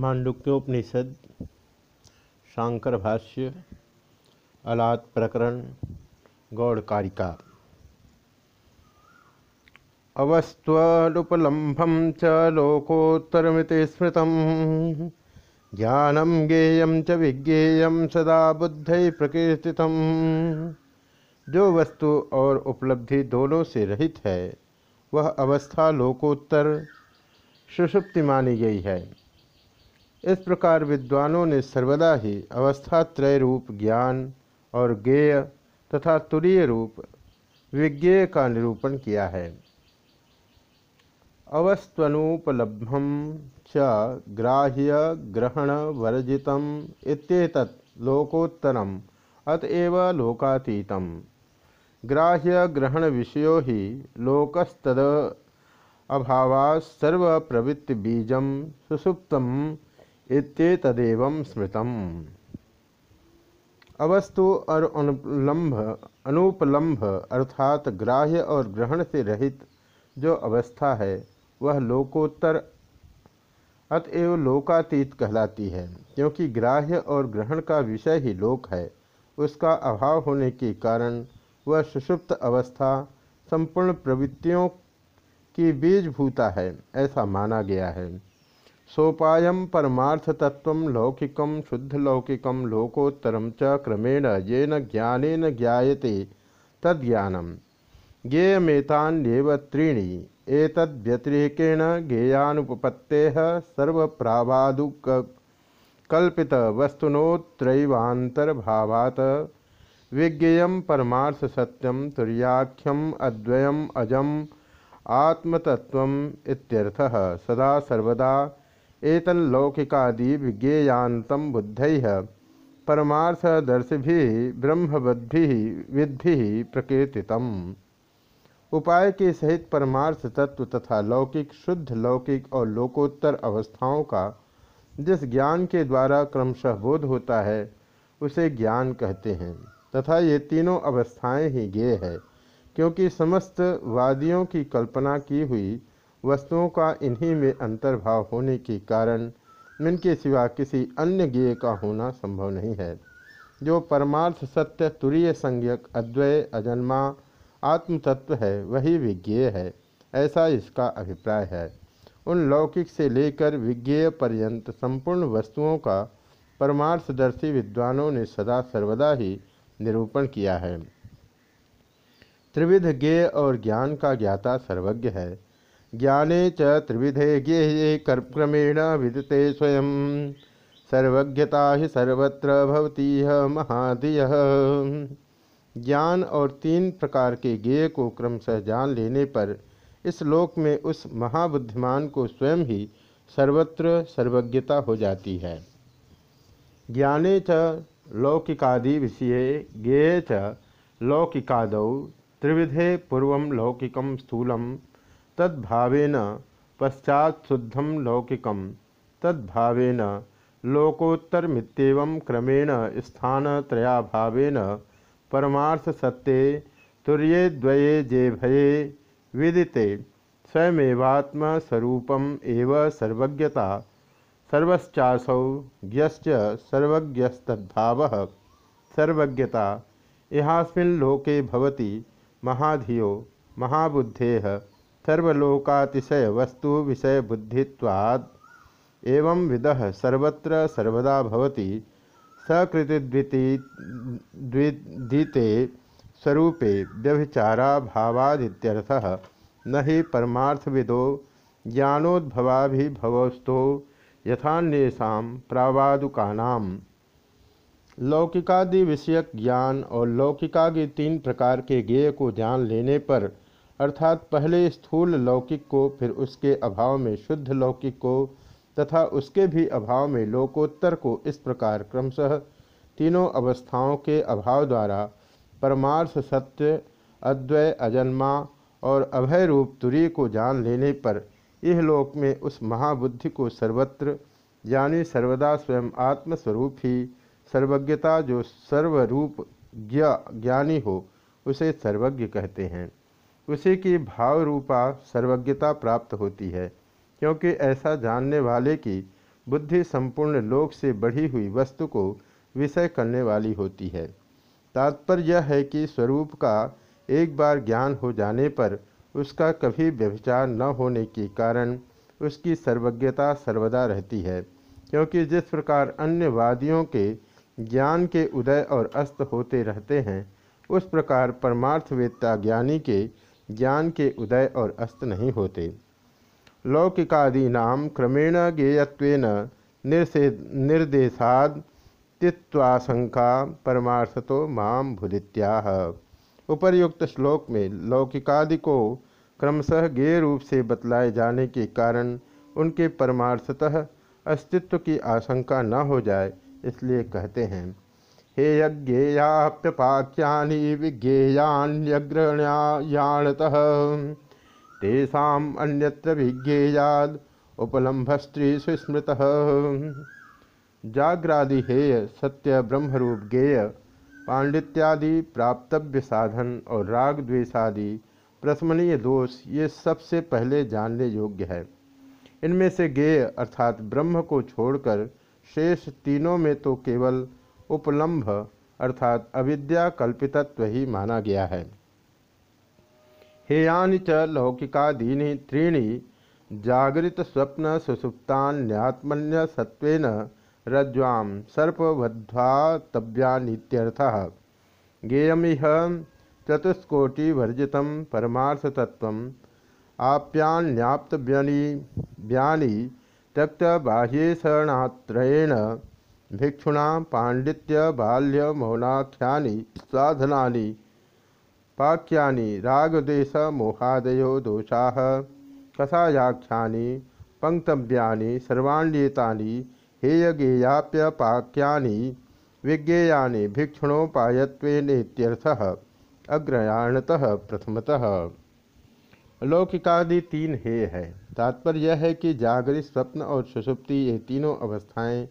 मांडुक्योपनिषद शांकर भाष्य अलात प्रकरण, गौड़कारिका। अवस्त्वनुपलम्भम च लोकोत्तरमिति स्मृत ज्ञानम ज्ञेय च विज्ञेय सदा बुद्ध प्रकीर्ति जो वस्तु और उपलब्धि दोनों से रहित है, वह अवस्था लोकोत्तर सुषुप्ति मानी गई है। इस प्रकार विद्वानों ने सर्वदा ही अवस्था त्रय रूप ज्ञान और ज्ञेय तथा तुरीय रूप विज्ञेय का निरूपण किया है। अवस्तनुपलब्धम च ग्राह्य ग्रहण वर्जित इत्येतत् लोकोत्तरम अतएव लोकातीतम। ग्राह्य ग्रहण विषयो ही लोकस्तद अभावा सर्व प्रवृत्ति बीजम सुसुप्तम इत्येतदेव स्मृतम। अवस्तु और अनुपलम्भ अनुपलम्भ अर्थात ग्राह्य और ग्रहण से रहित जो अवस्था है, वह लोकोत्तर अतएव लोकातीत कहलाती है, क्योंकि ग्राह्य और ग्रहण का विषय ही लोक है। उसका अभाव होने के कारण वह सुषुप्त अवस्था, संपूर्ण प्रवृत्तियों की बीजभूता है, ऐसा माना गया है। सोपायम परमार्थ तत्व लौकिक शुद्ध लोकोत्तर च क्रमेण येन ज्ञानेन ज्ञाते तद्ज्ञानम ज्ञेयमेतान्येव त्रीणि एतद्व्यतिरेकेण कल्पित वस्तुनोत्रैवांतर्भावात् विज्ञेय परमार्थ सत्यम तुर्याख्यम अद्वयम अजम आत्मतत्व सदा सर्वदा एतल्लौकिकादि विज्ञेयांतम बुद्ध परमार्थदर्शि ब्रह्मवद्भि विद्धि प्रकीर्तितम। उपाय के सहित परमार्थ तत्व तथा लौकिक, शुद्ध लौकिक और लोकोत्तर अवस्थाओं का, जिस ज्ञान के द्वारा क्रमशः बोध होता है, उसे ज्ञान कहते हैं। तथा ये तीनों अवस्थाएँ ही ज्ञेय है, क्योंकि समस्त वादियों की कल्पना की हुई वस्तुओं का इन्हीं में अंतर्भाव होने के कारण इनके सिवा किसी अन्य ज्ञेय का होना संभव नहीं है। जो परमार्थ सत्य, तुरीय संज्ञक, अद्वय, अजन्मा, आत्मतत्व है, वही विज्ञेय है। ऐसा इसका अभिप्राय है। उन लौकिक से लेकर विज्ञेय पर्यंत संपूर्ण वस्तुओं का परमार्थदर्शी विद्वानों ने सदा सर्वदा ही निरूपण किया है। त्रिविध ज्ञेय और ज्ञान का ज्ञाता सर्वज्ञ है। ज्ञाने च त्रिविधे ज्ञेये कर्क्रमेण विदते स्वयं। सर्वज्ञता ही सर्वत्र भवती महादिय। ज्ञान और तीन प्रकार के ज्ञेय को क्रमशः जान लेने पर इस लोक में उस महाबुद्धिमान को स्वयं ही सर्वत्र सर्वज्ञता हो जाती है। ज्ञाने च लौकिकादि विषय, ज्ञेय च लौकिकाद, त्रिविधे पूर्व लौकिकम स्थूलम तद्भावेन पश्चात शुद्धम लौकिकम तद्भावेन लोकोत्तरमित्यव क्रमेण स्थानत्रयाभावेन परमार्थ सत्ये तुर्ये द्वये जे भये विदिते, स्वयमेवात्मस्वरूपम एव सर्वज्ञता, सर्वश्चासौ ज्ञश्च सर्वज्ञता, इहास्मिन् लोके भवति महाधियो, महाबुद्धेः सर्वलोकातिशय वस्तु विषय बुद्धित्वाद एवं विद सर्वत्र सर्वदा भवति सकृतिद्वितीते स्वरूपे व्यभिचारा भावादित्यर्थः न ही परमार्थविदो ज्ञानोद्भवाभिभवस्तो यथान्येषा प्रावादुकानाम लौकिकादि विषयक ज्ञान और लौकिकादि तीन प्रकार के ज्ञेय को जान लेने पर अर्थात पहले स्थूल लौकिक को, फिर उसके अभाव में शुद्ध लौकिक को, तथा उसके भी अभाव में लोकोत्तर को इस प्रकार क्रमशः तीनों अवस्थाओं के अभाव द्वारा परमार्थ सत्य अद्वय अजन्मा और अभय रूप तुरी को जान लेने पर यह लोक में उस महाबुद्धि को सर्वत्र, यानी सर्वदा स्वयं आत्मस्वरूप ही सर्वज्ञता जो सर्वरूप ज्ञा ज्ञानी हो, उसे सर्वज्ञ कहते हैं। उसी की भाव रूपा सर्वज्ञता प्राप्त होती है, क्योंकि ऐसा जानने वाले की बुद्धि संपूर्ण लोक से बढ़ी हुई वस्तु को विषय करने वाली होती है। तात्पर्य यह है कि स्वरूप का एक बार ज्ञान हो जाने पर उसका कभी व्यभिचार न होने के कारण उसकी सर्वज्ञता सर्वदा रहती है, क्योंकि जिस प्रकार अन्य वादियों के ज्ञान के उदय और अस्त होते रहते हैं, उस प्रकार परमार्थवेत्ता ज्ञानी के ज्ञान के उदय और अस्त नहीं होते। लौकिकादीना क्रमेण ज्ञेयत्वेन निर्देशाद तित्वाशंका परमार्थतो माम भुदित्याह। उपर्युक्त श्लोक में लौकिकादि को क्रमशः ज्ञेय रूप से बतलाए जाने के कारण उनके परमार्थतः अस्तित्व की आशंका न हो जाए, इसलिए कहते हैं। हे यज्ञेयाप्यपाख्यानि विज्ञेयान्यग्रण्यायाणतः तेषाम अन्यत्र विज्ञेयाद उपलम्भस्त्री सुस्मृत जाग्रादि हेय सत्य ब्रह्मरूप गेय पांडित्यादि प्राप्तव्य साधन और राग द्वेषादि प्रथमनीय दोष ये सबसे पहले जानने योग्य है। इनमें से गेय अर्थात ब्रह्म को छोड़कर शेष तीनों में तो केवल उपलम्भ, अर्थात अविद्या कल्पितत्व ही माना गया है। हेयानि च लौकिकादीनि त्रीणि, जागृत स्वप्न सुसुप्तान्यात्मन्य सत्वेन रज्ज्वां सर्पवध्वातव्यानीत्यर्थः। गेयमिह चतुष्कोटिवर्जितं परमार्थतत्त्वम् आप्यान्याप्तव्यनि, व्यानि त्यक्तबाह्येषणात्रयेण भिक्षुणा पांडित्य बाल्य मौनाख्या साधना पाक्यानि रागदेश मोहादयो, दोषा कषायाख्यानि पंक्तव्यानि, सर्वाण्येतानि हेयगेयाप्यपाक्यानि विज्ञेयानि भिक्षुणोपायत्वेनेत्यर्थः अग्रयाणतः प्रथमतः। लौकिकादि तीन हेय है। तात्पर्य यह है कि जागृत स्वप्न और सुषुप्ति ये तीनों अवस्थाएँ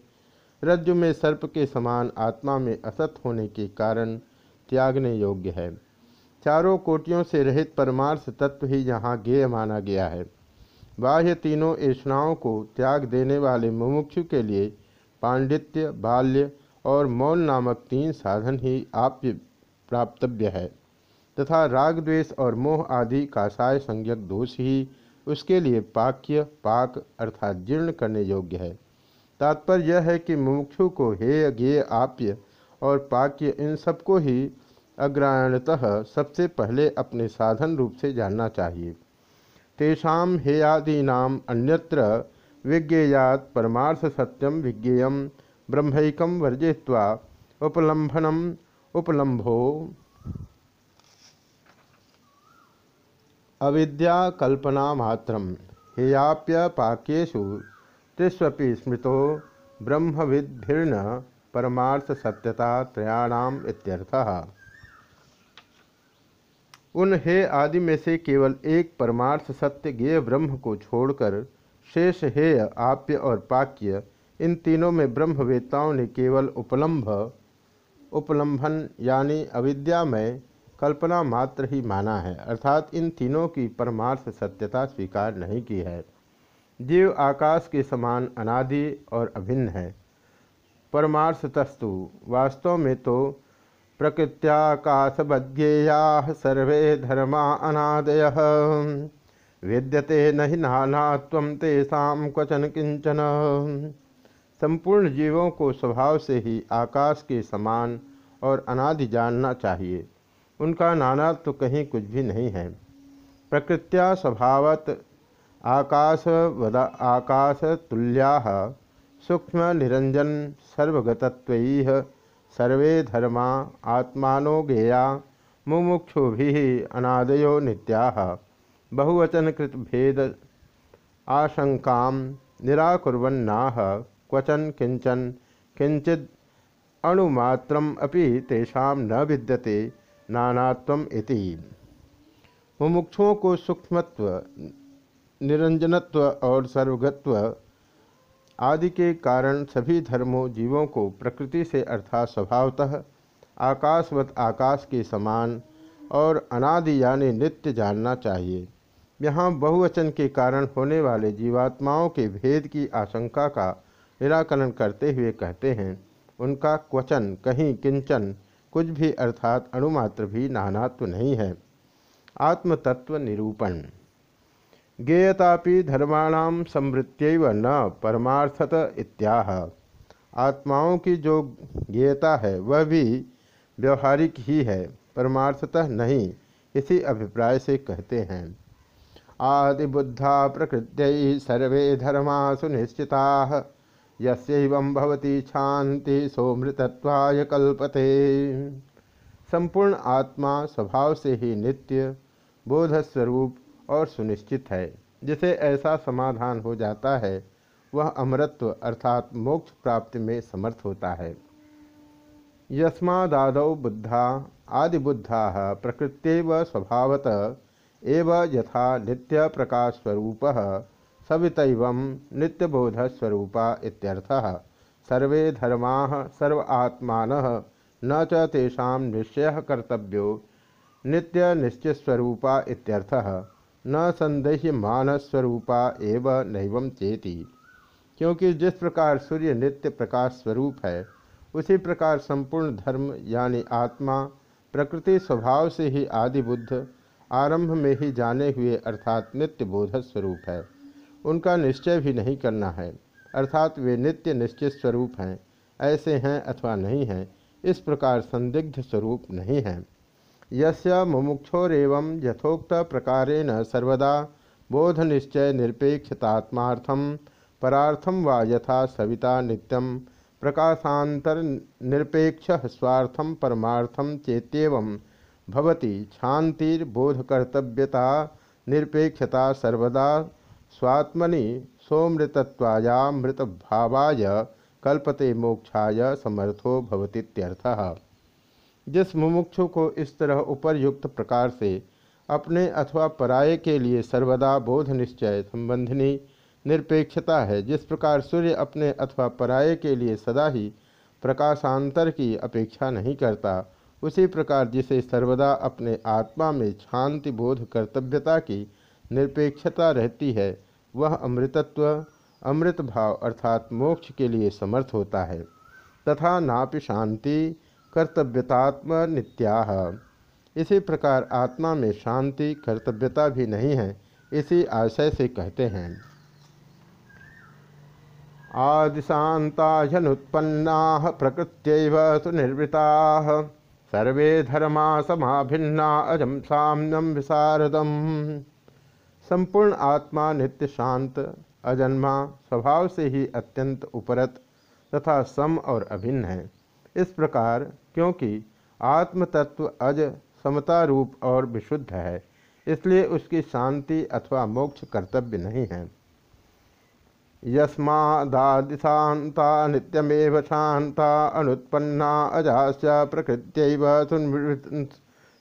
रज्जु में सर्प के समान आत्मा में असत होने के कारण त्यागने योग्य है। चारों कोटियों से रहित परमार्थ तत्व ही यहाँ गेय माना गया है। बाह्य तीनों ऐषणाओं को त्याग देने वाले मुमुक्षु के लिए पांडित्य, बाल्य और मौन नामक तीन साधन ही आप्य प्राप्तव्य है। तथा राग द्वेष और मोह आदि कासाय संज्ञक दोष ही उसके लिए पाक्य, पाक अर्थात जीर्ण करने योग्य है। तात्पर्य यह है कि मुमुक्षु को हेय ज्ञेय आप्य और पाक्य इन सबको ही अग्रायणतः सबसे पहले अपने साधन रूप से जानना चाहिए। तेषा हेयादीनाम अन्यत्र विज्ञेयात परमार्थ सत्यम विज्ञेय ब्रह्मक वर्जय्वा उपलम्भनम उपलम्भो। अविद्या कल्पना मात्रम हेयाप्य पाक्यु त्रिस्वपि स्मृतो ब्रह्मविद्भिर्न परमार्थ सत्यता त्रयाणाम इत्यर्थः। उन हे आदि में से केवल एक परमार्थ सत्य गेय ब्रह्म को छोड़कर शेष हेय, आप्य और पाक्य, इन तीनों में ब्रह्मवेत्ताओं ने केवल उपलम्भ उपलम्भन यानी अविद्या में कल्पना मात्र ही माना है, अर्थात इन तीनों की परमार्थ सत्यता स्वीकार नहीं की है। जीव आकाश के समान अनादि और अभिन्न है। परमार्थतस्तु, वास्तव में तो प्रकृत्याकाशबद्येया सर्वे धर्मा अनादय। विद्यते नहीं नाना तेषा क्वचन किंचन संपूर्ण जीवों को स्वभाव से ही आकाश के समान और अनादि जानना चाहिए। उनका नाना तो कहीं कुछ भी नहीं है। प्रकृत्या स्वभावत आकाश वदा आकाश तुल्या सूक्ष्म निरंजन सर्वगतत्व सर्वे धर्मा आत्मानो गेया मुमुक्षु अनादयो नित्या बहुवचनकृत भेद आशंका निराकुर्वन्नाह क्वचन किंचन किंचिद अणुमात्रम अपि तेषां न विद्यते नानात्व इति। मुमुक्षुओं को सूक्ष्मत्व निरंजनत्व और सर्वगत्व आदि के कारण सभी धर्मों जीवों को प्रकृति से अर्थात स्वभावतः आकाशवत आकाश के समान और अनादि यानी नित्य जानना चाहिए। यहाँ बहुवचन के कारण होने वाले जीवात्माओं के भेद की आशंका का निराकरण करते हुए कहते हैं, उनका क्वचन कहीं किंचन कुछ भी अर्थात अणुमात्र भी नानात्व नहीं है। आत्मतत्व निरूपण। गेयतापि धर्माणाम समृत्य न परमार्थत इत्याह। आत्माओं की जो गेयता है, वह भी व्यवहारिक ही है, परमार्थतः नहीं, इसी अभिप्राय से कहते हैं। आदिबुद्धा प्रकृत्य सर्वे धर्मा सुनिश्चिता यस्यैवं भवती शांति सोमृतत्वाय कल्पते। संपूर्ण आत्मा स्वभाव से ही नित्य, बोधस्वरूप और सुनिश्चित है। जिसे ऐसा समाधान हो जाता है, वह अमृत्व अर्थात मोक्ष प्राप्ति में समर्थ होता है। यस्माद बुद्धा, आदिबुद्धा प्रकृत्यव स्वभावत, एव यथा नित्य प्रकाश स्वरूप सवितव नित्यबोधस्वरूपा इत्यर्थः। सर्वे धर्मा सर्व आत्मा न च तेषां निश्चय कर्तव्यो नित्य निश्चितस्वरूपा इत्यर्थः। न संदेह्यमानस्वरूपा एव नैवं चेति। क्योंकि जिस प्रकार सूर्य नित्य प्रकाश स्वरूप है, उसी प्रकार संपूर्ण धर्म यानी आत्मा, प्रकृति स्वभाव से ही आदि बुद्ध आरंभ में ही जाने हुए अर्थात नित्य बोध स्वरूप है। उनका निश्चय भी नहीं करना है, अर्थात वे नित्य निश्चित स्वरूप हैं, ऐसे हैं अथवा नहीं हैं, इस प्रकार संदिग्ध स्वरूप नहीं हैं। यस्य यथोक्त प्रकारेण सर्वदा बोध निश्चय निरपेक्षतात्मार्थम परार्थम वा यथा सविता नित्यम प्रकाशांतर निरपेक्ष स्वार्थम परमार्थम चेत्येवं भवती शांतिर्बोधकर्तव्यता निरपेक्षता सर्वदा स्वात्मनि सोमृतत्वायामृत भावाय कल्पते मोक्षाय समर्थो भवतीत्यर्थः जिस मुमुक्षु को इस तरह उपरयुक्त प्रकार से अपने अथवा पराये के लिए सर्वदा बोध निश्चय संबंधिनी निरपेक्षता है, जिस प्रकार सूर्य अपने अथवा पराये के लिए सदा ही प्रकाशांतर की अपेक्षा नहीं करता, उसी प्रकार जिसे सर्वदा अपने आत्मा में शांति बोध कर्तव्यता की निरपेक्षता रहती है, वह अमृतत्व, अमृत भाव अर्थात मोक्ष के लिए समर्थ होता है। तथा नापि शांति कर्तव्यतात्म नित्याह। इसी प्रकार आत्मा में शांति, कर्तव्यता भी नहीं है, इसी आशय से कहते हैं। आदिशांता जनुत्पन्ना प्रकृत्य सुनिर्वृता। सर्वे धर्मा समाभिन्ना अजम साम्यम विशारदम। संपूर्ण आत्मा नित्य शांत, अजन्मा, स्वभाव से ही अत्यंत उपरत तथा सम और अभिन्न है। इस प्रकार, क्योंकि आत्म तत्व अज समता रूप और विशुद्ध है, इसलिए उसकी शांति अथवा मोक्ष कर्तव्य नहीं है। यस्मादादिशान्ता नित्यमेव शांता अनुत्पन्ना अजाश्च प्रकृत्यैव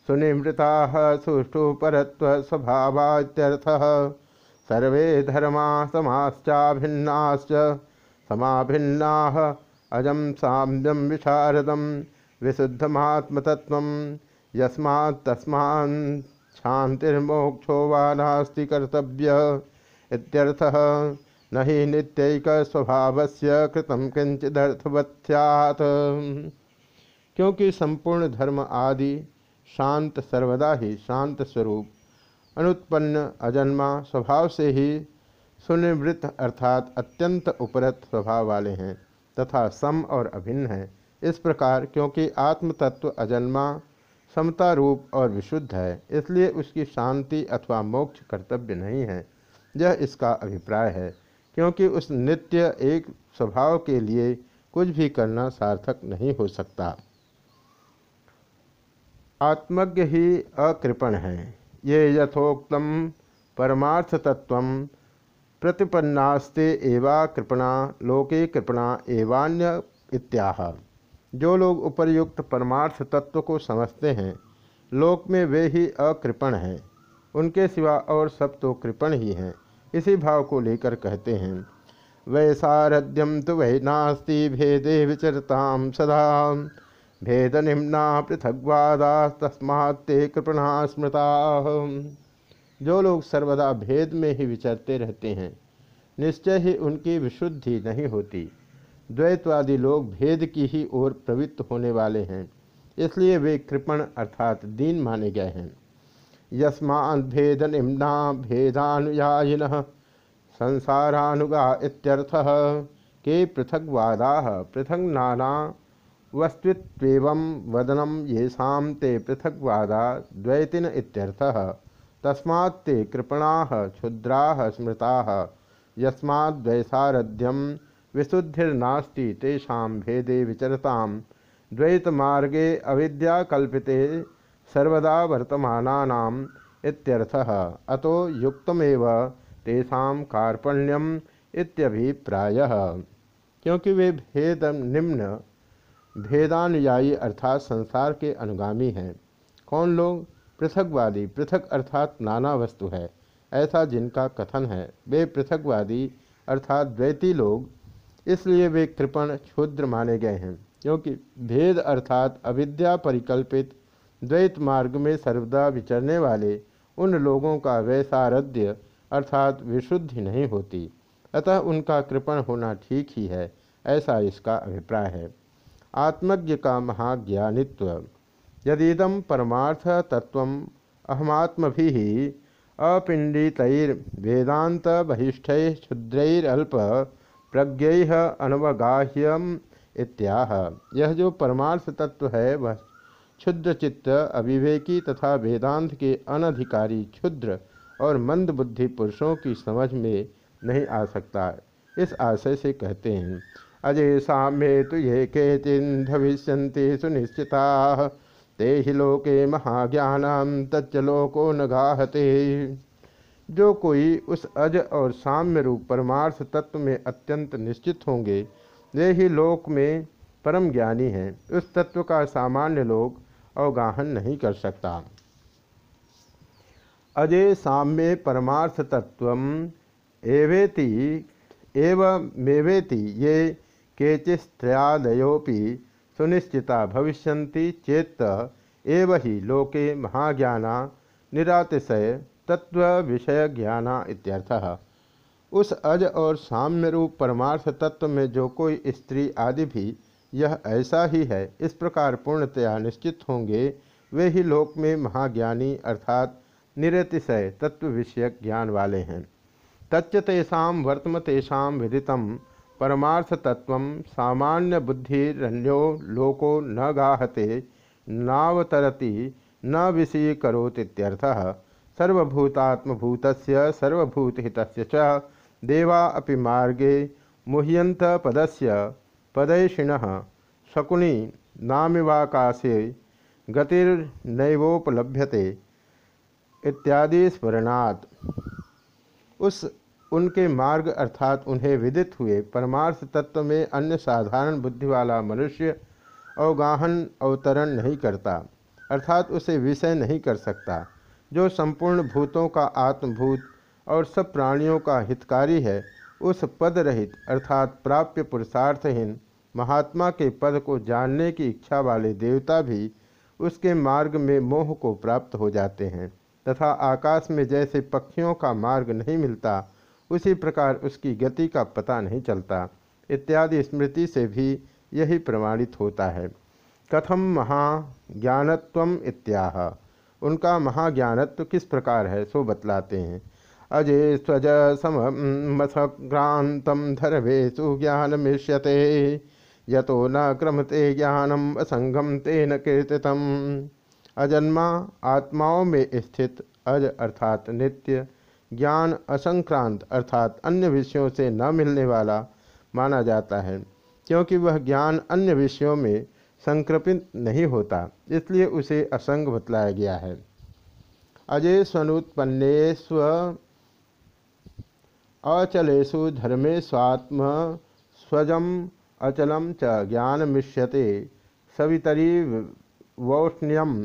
सुनिमृताः सुष्ठु परत्वस्वभावात्यर्थः सर्वे धर्मा समाश्चाभिन्नाश्च, समाभिन्नाः अजं साम्यम विशारदं विशुद्धमात्मतत्त्वं यस्मात् तस्मान् शान्तिर्मोक्षो वा नास्ति कर्तव्य इत्यर्थः न नित्यक स्वभाव से कृतम किंचिदर्थवत्यात क्योंकि संपूर्ण धर्म आदि शांत सर्वदा ही शांत स्वरूप, अनुत्पन्न अजन्मा स्वभाव से ही सुनिवृत्त अर्थात अत्यंत उपरत स्वभाव वाले हैं। तथा सम और अभिन्न है। इस प्रकार, क्योंकि आत्म तत्व अजन्मा, समता रूप और विशुद्ध है, इसलिए उसकी शांति अथवा मोक्ष कर्तव्य नहीं है। यह इसका अभिप्राय है, क्योंकि उस नित्य एक स्वभाव के लिए कुछ भी करना सार्थक नहीं हो सकता। आत्मज्ञ ही अकृपण है। ये यथोक्तम परमार्थ तत्व प्रतिपन्नास्ते एवा कृपणा, लोके कृपणा एवान्य इत्याह। जो लोग उपर्युक्त परमार्थ तत्व को समझते हैं, लोक में वे ही अकृपण हैं। उनके सिवा और सब तो कृपण ही हैं, इसी भाव को लेकर कहते हैं। वैसारध्यम तो वै नास्ति भेदे विचरताम सदा। भेद निम्ना पृथग्वादा तस्मात्ते कृपणा स्मृता जो लोग सर्वदा भेद में ही विचरते रहते हैं, निश्चय ही उनकी विशुद्धि नहीं होती। द्वैतवादी लोग भेद की ही ओर प्रवृत्त होने वाले हैं, इसलिए वे कृपण अर्थात दीन माने गए हैं। यस्माद्भेद निम्ना भेदानुयायिन संसारानुगा इत्यर्थः के पृथग्वादा पृथक नाना वस्तुत्व वदनम येषा ते पृथग्वादा द्वैतिन इत्यर्थः। तस्मात्ते कृपणा, क्षुद्रा, स्मृता। यस्माद्वैसारध्यम विशुद्धिर्नास्ति तेषां भेदे विचरतां द्वैतमार्गे अविद्याकल्पिते सर्वदा वर्तमानानाम इत्यर्थः। अतो युक्तमेव तेषां कार्पण्यम इत्यभिप्रायः। क्योंकि वे भेद निम्न भेदानुयायी अर्थात संसार के अनुगामी हैं। कौन लोग पृथकवादी, पृथक अर्थात नाना वस्तु है, ऐसा जिनका कथन है। वे पृथकवादी अर्थात द्वैती लोग, इसलिए वे कृपण क्षुद्र माने गए हैं, क्योंकि भेद अर्थात अविद्या परिकल्पित द्वैत मार्ग में सर्वदा विचरने वाले उन लोगों का वैसारध्य अर्थात विशुद्धि नहीं होती। अतः उनका कृपण होना ठीक ही है, ऐसा इसका अभिप्राय है। आत्मज्ञ का महाज्ञानित्व। यदीदम परमार्थ तत्व अहमात्म भी अपिंडितैर्वेदांत बहिष्ठ क्षुद्रैरल्प प्रज्ञ अनवगाह्यम इत्याह। यह जो परमार्थ तत्व है, वह क्षुद्र चित्त अविवेकी तथा वेदांत के अनधिकारी क्षुद्र और मंद बुद्धि पुरुषों की समझ में नहीं आ सकता। इस आशय से कहते हैं अजय साम्य तो ये के चिन्ह भविष्य सुनिश्चिता। ते ही लोके महाज्ञान तच्च लोको न गाहते। जो कोई उस अज और साम्य रूप परमार्थ तत्व में अत्यंत निश्चित होंगे, वे ही लोक में परम ज्ञानी हैं। उस तत्व का सामान्य लोग अवगाहन नहीं कर सकता। अजय साम्य परमार्थ तत्व एवेति एव मेवेति ये केचिस्त्रयादयोपि सुनिश्चिता भविष्यन्ति चेत एव ही लोके महाज्ञाना निरातिशय तत्व विषय ज्ञाना इत्यर्थः। उस अज और साम्य रूप परमार्थ तत्व में जो कोई स्त्री आदि भी यह ऐसा ही है, इस प्रकार पूर्णतया निश्चित होंगे, वे ही लोक में महाज्ञानी अर्थात निरतिशय तत्व विषयक ज्ञान वाले हैं। तच्च तेषा वर्तम तेषा विदित परमार्थ तत्व सामान्य बुद्धिरण्यो लोको न गाहते, नावतरति न विषय करोतीत्यर्थः सर्वभूतात्मभूत सर्वभूतहित देवा अपि मार्गे मुह्यंत पदस्य पदैषिण। शकुनी नामिवाकाशे गतिर्नैवोपलभ्यते इत्यादि स्मरणात्। उस उनके मार्ग अर्थात उन्हें विदित हुए। परमार्थ तत्व में अन्य साधारण बुद्धि वाला मनुष्य अवगाहन अवतरण नहीं करता, अर्थात उसे विषय नहीं कर सकता। जो संपूर्ण भूतों का आत्मभूत और सब प्राणियों का हितकारी है, उस पद रहित अर्थात प्राप्य पुरुषार्थहीन महात्मा के पद को जानने की इच्छा वाले देवता भी उसके मार्ग में मोह को प्राप्त हो जाते हैं, तथा आकाश में जैसे पक्षियों का मार्ग नहीं मिलता उसी प्रकार उसकी गति का पता नहीं चलता, इत्यादि स्मृति से भी यही प्रमाणित होता है। कथम महाज्ञानत्व इत्याह? उनका महाज्ञानत्व किस प्रकार है, सो बतलाते हैं। अजय स्वज समसक्रांतम धर्वेशु ज्ञान मिश्यते यतो न क्रमते ज्ञानम असंगम तेन कीर्तितम। अजन्मा आत्माओं में स्थित अज अर्थात नित्य ज्ञान असंक्रांत अर्थात अन्य विषयों से न मिलने वाला माना जाता है, क्योंकि वह ज्ञान अन्य विषयों में संक्रपित नहीं होता, इसलिए उसे असंग बतलाया गया है। अजय स्वनुत्पन्ने स्व अचलेशु धर्मे स्वात्म स्वजम अचलम च ज्ञान मिश्यते सवितरी वौष्ण्यम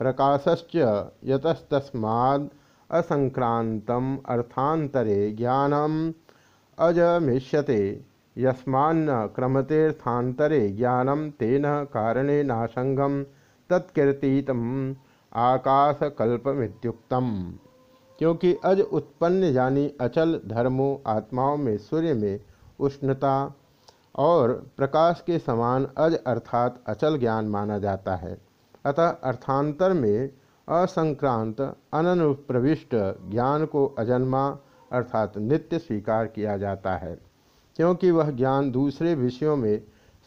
प्रकाशश्च यतस्तस्माद् असंक्रांतम अर्थांतरे ज्ञानम अजमिष्यते। यस्मान्न क्रमतेर्थांतरे ज्ञानम तेन कारणे नासंगम तत्कीर्तितम आकाशकल्पमित्युक्तम। क्योंकि अज उत्पन्न यानी अचल धर्मों आत्माओं में सूर्य में उष्णता और प्रकाश के समान अज अर्थात अचल ज्ञान माना जाता है। अतः अर्थांतर में असंक्रांत अननुप्रविष्ट ज्ञान को अजन्मा अर्थात नित्य स्वीकार किया जाता है, क्योंकि वह ज्ञान दूसरे विषयों में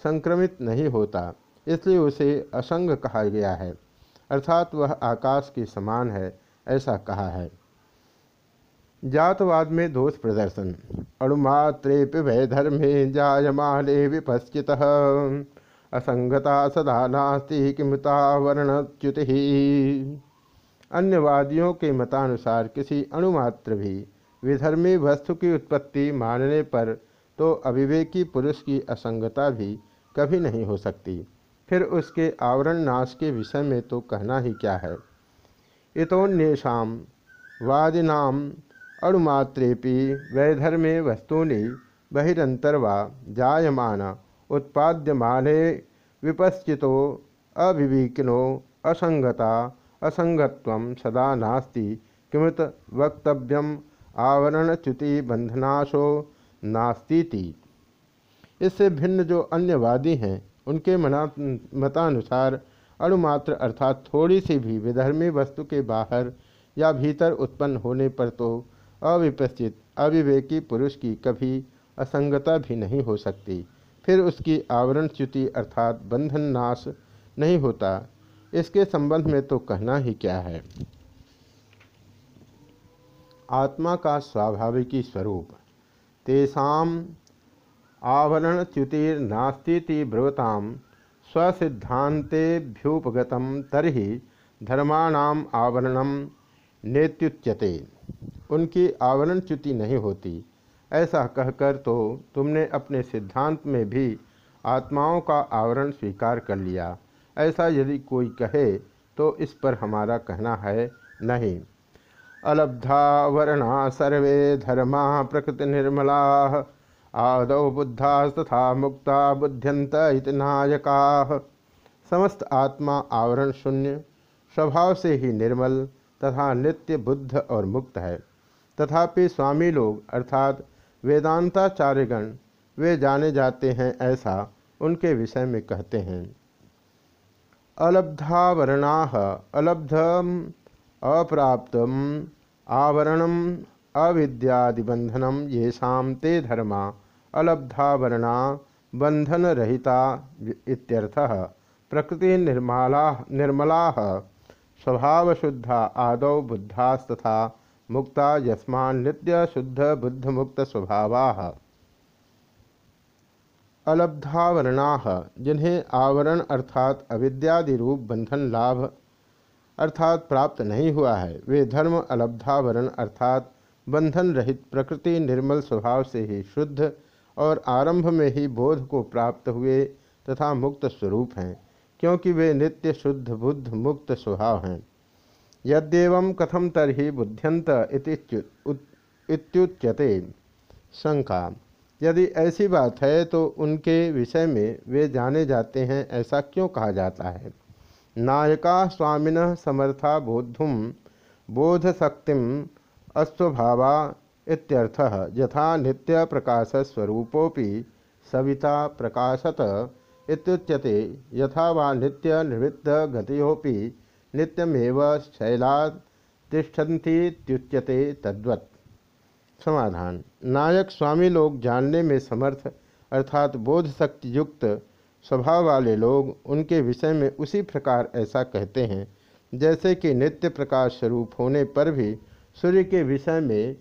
संक्रमित नहीं होता, इसलिए उसे असंग कहा गया है। अर्थात वह आकाश के समान है, ऐसा कहा है। जातवाद में दोष प्रदर्शन। अणुमात्रे वै धर्मे जायमाले विपश्चित। असंगता सदा नास्ति किमता वर्णच्युति। अन्यवादियों के मतानुसार किसी अणुमात्र भी विधर्मी वस्तु की उत्पत्ति मानने पर तो अविवेकी पुरुष की असंगता भी कभी नहीं हो सकती। फिर उसके आवरण नाश के विषय में तो कहना ही क्या है? इतोन्यषा वादिनाम अणुमात्रेपि वैधर्मे वस्तूनि बहिरंतर्वा जायमान उत्पाद्यमाने विपश्चितो अविवेकिनो असंगता असंगत्व सदा नास्ति। किमुत वक्तव्यम आवरणच्युति बंधनाशो नास्ती इससे भिन्न जो अन्यवादी हैं, उनके मना, मतानुसार अणुमात्र अर्थात थोड़ी सी भी विधर्मी वस्तु के बाहर या भीतर उत्पन्न होने पर तो अविपस्थित अविवेकी पुरुष की कभी असंगता भी नहीं हो सकती। फिर उसकी आवरण च्युति अर्थात बंधन नाश नहीं होता। इसके संबंध में तो कहना ही क्या है? आत्मा का स्वाभाविकी स्वरूप। तेषाम आवरणच्युतिर्नास्ती ब्रवताम स्वसिद्धांतेभ्युपगत तरी धर्माणाम आवरणम नेत्युच्यते। उनकी आवरणच्युति नहीं होती। ऐसा कहकर तो तुमने अपने सिद्धांत में भी आत्माओं का आवरण स्वीकार कर लिया। ऐसा यदि कोई कहे तो इस पर हमारा कहना है नहीं। अलब्धा वर्णा सर्वे धर्मा प्रकृति निर्मला, आदौ बुद्धा तथा मुक्ता बुद्ध्यंत नायका। समस्त आत्मा आवरण शून्य, स्वभाव से ही निर्मल तथा नित्य बुद्ध और मुक्त है। तथापि स्वामी लोग, अर्थात वेदांताचार्यगण, वे जाने जाते हैं ऐसा उनके विषय में कहते हैं। अलब्धावरणा, अलब्धम अप्राप्त आवरणम अविद्यादिबंधनम ये ते धर्मा, अलब्धावरणा बंधन रहिता इत्यर्थः। प्रकृति निर्मला निर्मला, स्वभावशुद्धा, आदौ बुद्धास्तथा, मुक्ता यस्मा नित्य शुद्ध बुद्ध मुक्त स्वभावा। अलब्धावरणा, जिन्हें आवरण अर्थात अविद्यादि रूप बंधन लाभ अर्थात प्राप्त नहीं हुआ है, वे धर्म अलब्धावरण अर्थात बंधन रहित प्रकृति निर्मल स्वभाव से ही शुद्ध और आरंभ में ही बोध को प्राप्त हुए तथा मुक्त स्वरूप हैं, क्योंकि वे नित्य शुद्ध बुद्ध मुक्त स्वभाव हैं। यद्यव कथम तरही बुद्ध्यंत इत्युच्यते, शंका। यदि ऐसी बात है तो उनके विषय में वे जाने जाते हैं, ऐसा क्यों कहा जाता है? नायका स्वामिन समर्था बोधुम बोधशक्तिम अस्वभावा इत्यर्थः यथा नित्य प्रकाश स्वरूपोपि सविता प्रकाशत इत्युच्यते, यथा वा नित्य निवृत्त गतियोपि नित्यमेव शैला तिष्ठन्तीत्युच्यते तद्वत्। समाधान। नायक स्वामी लोग जानने में समर्थ, अर्थात बोध शक्ति युक्त स्वभाव वाले लोग उनके विषय में उसी प्रकार ऐसा कहते हैं, जैसे कि नित्य प्रकाश स्वरूप होने पर भी सूर्य के विषय में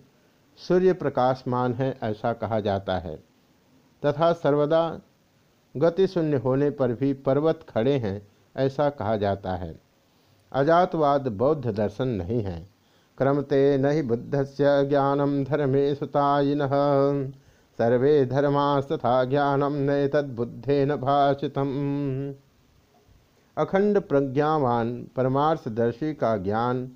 सूर्य प्रकाशमान है ऐसा कहा जाता है। तथा सर्वदा गति शून्य होने पर भी पर्वत खड़े हैं ऐसा कहा जाता है। अजातवाद बौद्ध दर्शन नहीं है। क्रमते नहीं बुद्ध से ज्ञानम धर्मे सुतायिन। सर्वे धर्मास्तथा ज्ञानम नए तद्बुद्धेन भाषितम। अखंड प्रज्ञावान, परमार्थदर्शी का ज्ञान,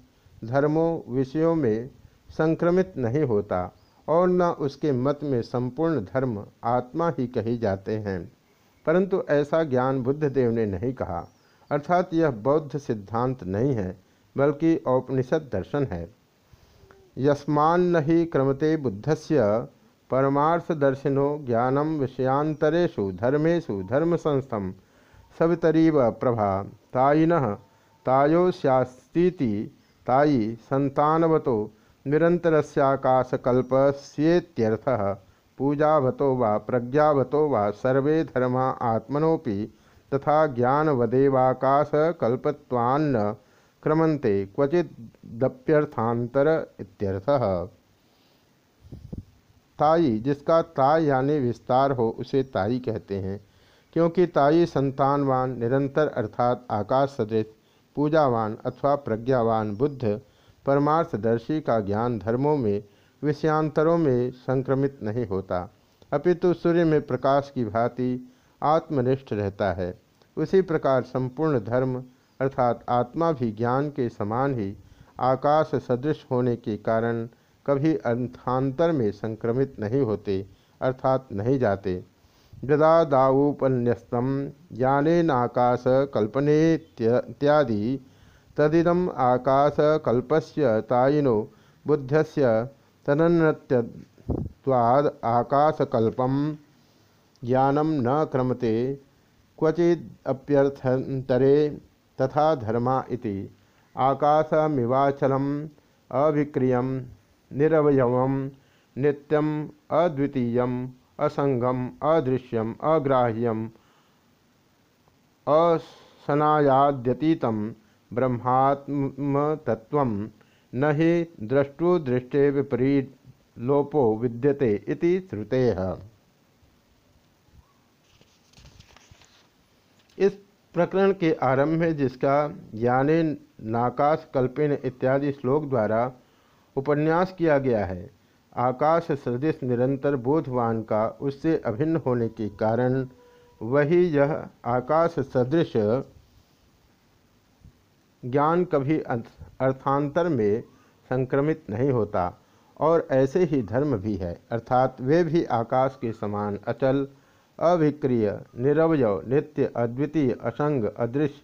धर्मों विषयों में संक्रमित नहीं होता और न उसके मत में संपूर्ण धर्म, आत्मा ही कही जाते हैं। परंतु ऐसा ज्ञान बुद्धदेव ने नहीं कहा। अर्थात यह बौद्ध सिद्धांत नहीं है। बल्कि औपनिषद दर्शन है। यस्मान ही क्रमते बुद्धस्य परमार्थदर्शिनो ज्ञानम विषयांतरेशु धर्मेशु धर्म संस्थम सवितरीव प्रभा। तायिन तायोस्यास्तीति तायी संतानवतो निरंतरस्याकाशकल्पस्येत्यर्थः पूजावतो वा प्रज्ञावतो वा सर्वे धर्मा आत्मनोपि तथा ज्ञानवदेवाकाशकल्पत्वान्न क्रमन्ते क्वचिदप्यर्थांतर इत्यर्थः। ताई, जिसका ताई यानी विस्तार हो, उसे ताई कहते हैं, क्योंकि ताई संतानवान, निरंतर अर्थात आकाश सदृश, पूजावान अथवा प्रज्ञावान बुद्ध, परमार्थदर्शी का ज्ञान धर्मों में, विषयांतरों में संक्रमित नहीं होता। अपितु सूर्य में प्रकाश की भांति आत्मनिष्ठ रहता है। उसी प्रकार संपूर्ण धर्म अर्थात आत्मा भी ज्ञान के समान ही आकाश सदृश होने के कारण कभी अर्थांतर में संक्रमित नहीं होते, अर्थात नहीं जाते। यदा दाऊपन्यस्तम ज्ञानेनाकाश कल्पनेत्यादि तदिदम आकाश कल्पस्य तायिनो बुद्धस्य तदन्यवाद आकाशकल्पम ज्ञानम न क्रमते क्वचिदप्यर्थंतरे तथा धर्मा इति। आकाशमिवाचलम अभिक्रिय निरवयव नित्यम अद्वितीय असंगम अदृश्यम, अग्राह्यम असनायाद्यतीत ब्रह्मात्मतत्व न ही दृष्टुदृष्टे विपरीत लोपो विद्यते इति श्रुते। इस प्रकरण के आरंभ में जिसका ज्ञाने नाकाश, कल्पिन इत्यादि श्लोक द्वारा उपन्यास किया गया है, आकाश सदृश निरंतर बोधवान का उससे अभिन्न होने के कारण वही यह आकाश सदृश ज्ञान कभी अर्थांतर में संक्रमित नहीं होता और ऐसे ही धर्म भी है, अर्थात वे भी आकाश के समान अचल अभिक्रिय, निरवय, नित्य, अद्वितीय, असंग, अदृश्य,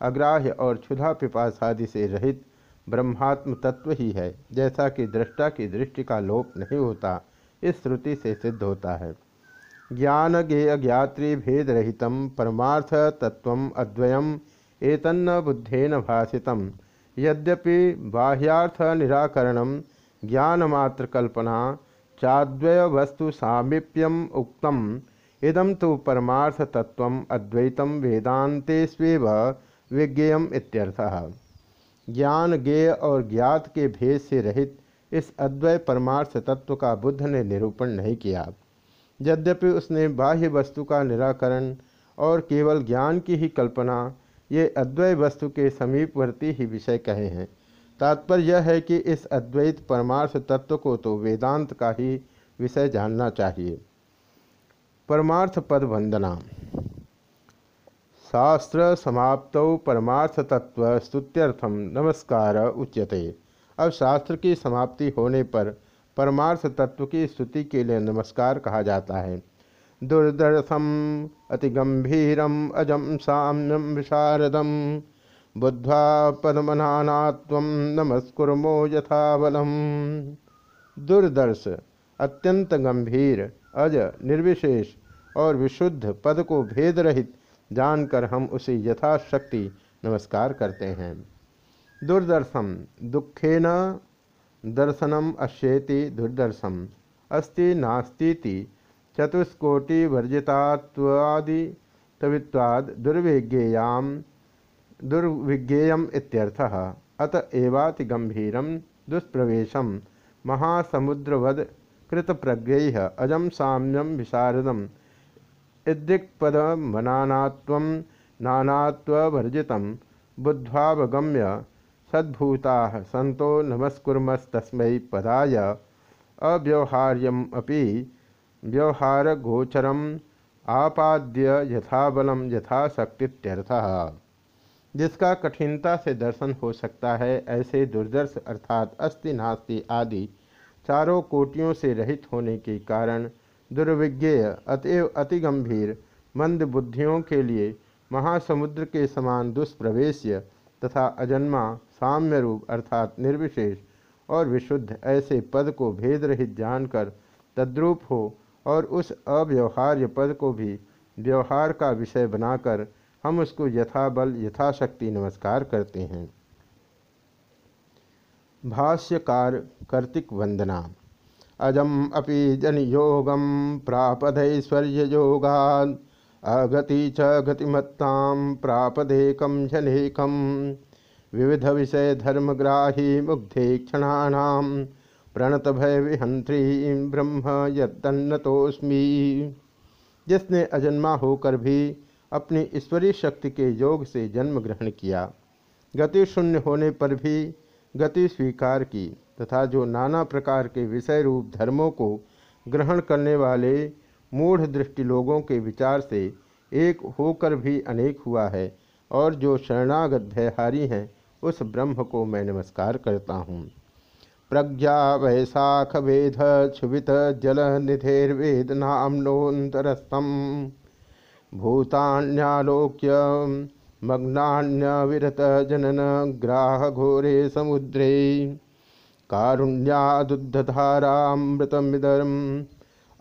अग्राह्य और क्षुधा पिपासादि से रहित ब्रह्मात्म तत्व ही है, जैसा कि दृष्टा की दृष्टि का लोप नहीं होता, इस श्रुति से सिद्ध होता है। ज्ञान ज्ञेय ज्ञात्री भेद रहित परमार्थ तत्व अद्वयम, एतन्न बुद्धेन भाषित यद्यपि बाह्यार्थ निराकरण ज्ञानमात्र कल्पना चाद्वय वस्तु सामीप्यम उक्तम इदम तो परमार्थ तत्व अद्वैतम वेदांतेस्वेव विज्ञेयम इत्यर्थः। ज्ञान ज्ञेय और ज्ञात के भेद से रहित इस अद्वय परमार्थ तत्व का बुद्ध ने निरूपण नहीं किया। यद्यपि उसने बाह्य वस्तु का निराकरण और केवल ज्ञान की ही कल्पना, ये अद्वय वस्तु के समीपवर्ती ही विषय कहे हैं। तात्पर्य यह है कि इस अद्वैत परमार्थ तत्व को तो वेदांत का ही विषय जानना चाहिए। परमार्थ पद वंदना शास्त्र समाप्त परमार्थ तत्व स्तुत्यर्थम नमस्कार उच्यते। अब शास्त्र की समाप्ति होने पर परमार्थ तत्व की स्तुति के लिए नमस्कार कहा जाता है। दुर्दर्शम अतिगंभीरम अजम साम्यम विशारदम बुद्ध्वा पद्मनानात्व नमस्कुर्मो यथावलम दुर्दर्श, अत्यंत गंभीर अज निर्विशेष और विशुद्ध पद को भेद रहित जानकर हम उसे यथाशक्ति नमस्कार करते हैं। दुर्दर्शम दुखेन दर्शनम अश्येति दुर्दर्शम अस्ति नास्तीति चतुष्कोटिवर्जितात्वादि तवित्वाद दुर्विज्ञेयाम दुर्विज्ञेयम इत्यर्थः। अत एवाति गंभीरम दुष्प्रवेशम महासमुद्रवद कृतप्रज्ञ अजम साम्यम विशारदम। इदिक्पदमनानात्व नानात्वर्जित बुद्ध्वावगम्य सद्भूता सतो नमस्कुर्मस्तस्मै पदाय। अव्यवहार्यमपि व्यवहारगोचरम आपाद्य यथाबलम यथाशक्तित्यर्थः। जिसका कठिनता से दर्शन हो सकता है, ऐसे दुर्दर्श अर्थात अस्थि नास्ति आदि चारों कोटियों से रहित होने के कारण दुर्विज्ञेय, अतएव अति गंभीर मंद बुद्धियों के लिए महासमुद्र के समान दुष्प्रवेश्य तथा अजन्मा साम्य रूप अर्थात निर्विशेष और विशुद्ध ऐसे पद को भेद रहित जानकर तद्रूप हो और उस अव्यवहार्य पद को भी व्यवहार का विषय बनाकर हम उसको यथाबल, यथाशक्ति नमस्कार करते हैं। भाष्यकार कर्तिक वंदना। अजम अपि जन योगम प्रापदैश्वर्य योगाद अगति च गतिमत्ता प्रापदेकम जनेकम विविध विषय धर्मग्राही मुग्धे क्षणानाम प्रणत भय विहंत्री ब्रह्म यन्नतोस्मी जिसने अजन्मा होकर भी अपनी ईश्वरीय शक्ति के योग से जन्म ग्रहण किया, गति शून्य होने पर भी गति स्वीकार की तथा जो नाना प्रकार के विषय रूप धर्मों को ग्रहण करने वाले मूढ़ दृष्टि लोगों के विचार से एक होकर भी अनेक हुआ है और जो शरणागत भयहारी हैं, उस ब्रह्म को मैं नमस्कार करता हूँ। प्रज्ञा वैशाख वेद क्षुभित जल निधेर्वेद नामनोन्तरस्तम भूतान्यालोक्य मग्नान्यविरत जनन ग्राह घोरे समुद्रे कारुण्यादुद्धधारामृतमिदरम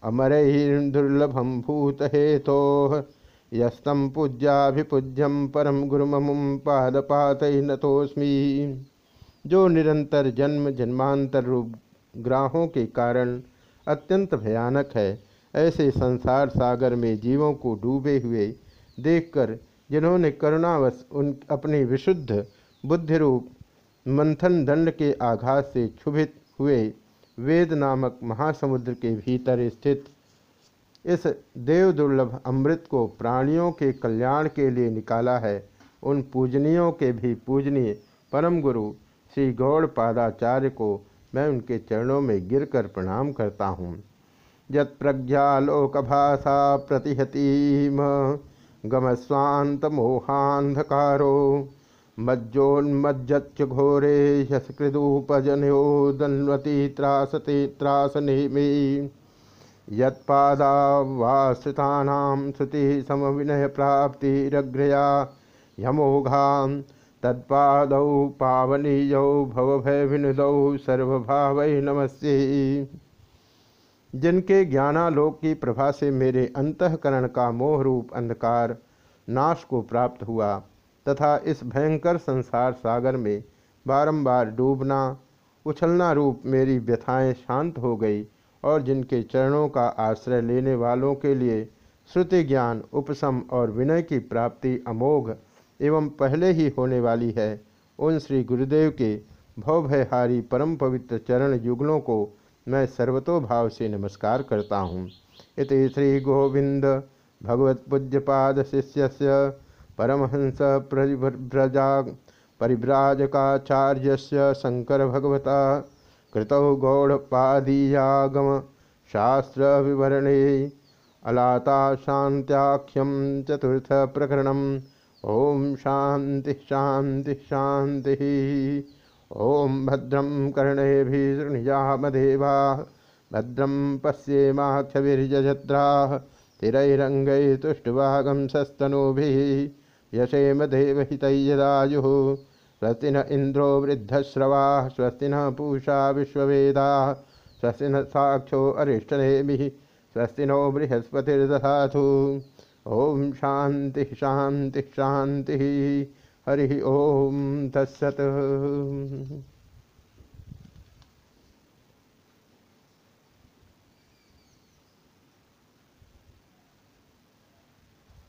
अमरैर्दुर्लभम भूतहेतो यस्तम पूज्याभिपूज्यम परम गुरुममुम पादपात नतोस्मी जो निरंतर जन्म जन्मांतर रूप ग्राहों के कारण अत्यंत भयानक है, ऐसे संसार सागर में जीवों को डूबे हुए देखकर जिन्होंने करुणावश उन, अपनी विशुद्ध बुद्धि रूप मंथन दंड के आघात से क्षुभित हुए वेद नामक महासमुद्र के भीतर स्थित इस देव दुर्लभ अमृत को प्राणियों के कल्याण के लिए निकाला है। उन पूजनियों के भी पूजनीय परम गुरु श्री गौड़ पादाचार्य को मैं उनके चरणों में गिरकर प्रणाम करता हूँ। यत प्रज्ञालोकभाषा प्रतिहतीम। गमस्वांत मोहांधकारो मज्जोन्मज्जच्च घोरे यस्कृदुपजनो दन्वती त्रासते त्रासनेमी यत्पादावाश्रितानां श्रुति समविनय प्राप्तिरग्रया यमोघा। तत्पादौ पावनीयौ भवभय विनुदौ सर्वभाव नमस्ते जिनके ज्ञानालोक की प्रभा से मेरे अंतकरण का मोह रूप अंधकार नाश को प्राप्त हुआ तथा इस भयंकर संसार सागर में बारंबार डूबना, उछलना रूप मेरी व्यथाएँ शांत हो गई और जिनके चरणों का आश्रय लेने वालों के लिए श्रुति ज्ञान, उपशम और विनय की प्राप्ति अमोघ एवं पहले ही होने वाली है, उन श्री गुरुदेव के भवभयहारी परम पवित्र चरण युगलों को मैं सर्वतोभाव से नमस्कार करता हूँ। इत श्री गोविंद भगवत पूज्यपाद शिष्य परमहंस प्रजा परिव्राजकाचार्य शंकर भगवता कृतौ गौड़पादीयागम शास्त्र विवरणे अलाता शांत्याख्यम चतुर्थ प्रकरण ओम शांति शांति शांति ओम भद्रम कर्णेभिर्णिजामदेवा भद्रम पश्येमाक्षभिर्यजत्रा तिरैरंगै तुष्टवागम सस्तनूभिः। यशेम देवहितैयदायुः स्वस्ति न इंद्रो वृद्धश्रवा। स्वस्ति पूषा विश्ववेदा। स्वस्ति न साक्षो अरिष्टनेमिः स्वस्ति नो बृहस्पतिर्दधातु। ओम शांति शांति शांति हरि ओम तत्सत